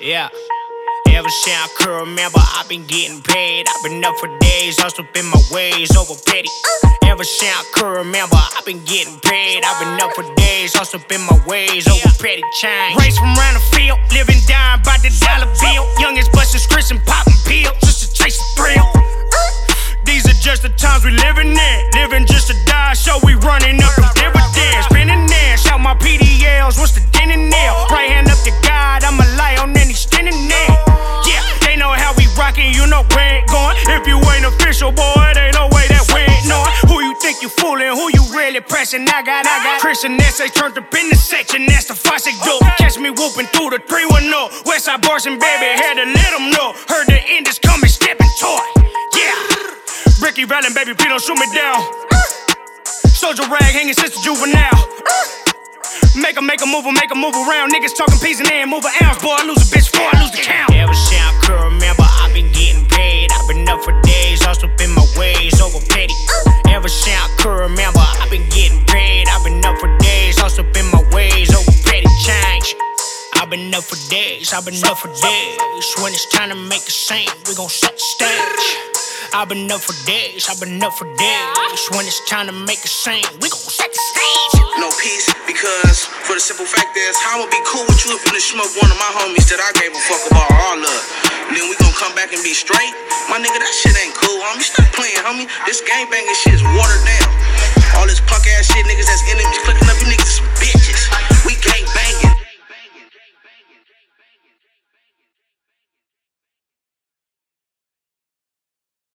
Yeah. Ever since I can remember, I've been getting paid. I've been up for days, hustle in my ways over petty. Ever since I can remember, I've been getting paid. I've been up for days, hustle in my ways over petty change. Race from around the field, living down by the dollar bill. Youngest busting scripts and popping pills just to chase the thrill. These are just the times we living in. Living just to die, If you ain't official, boy, there ain't no way that we ain't knowing. Who you think you fooling, who you really pressing? I got, I got Christian essays turned up in the section, that's the Fossick do. Catch me whooping through the 310. Westside and baby, had to let them know. Heard the end is coming, stepping toward. Yeah. Ricky Vallon, baby, please don't shoot me down. Soldier rag hanging since the juvenile. Make a make a move, make a move around. Niggas talking peas and then move an ounce. Boy, I lose a bitch before I lose the count. Been getting. I've been up for days, also been my ways over petty change. I've been up for days, I've been up for days. When it's time to make a scene, we gon' set the stage. I've been up for days, I've been up for days. When it's time to make a scene, we gon' set the stage. No peace, because for the simple fact is, how I'ma be cool with you if you smoke one of my homies that I gave a fuck about all of. Then we gon' come back and be straight? My nigga, that shit ain't cool, homie. Stop playing, homie. This gang banging shit is watered down. Punk ass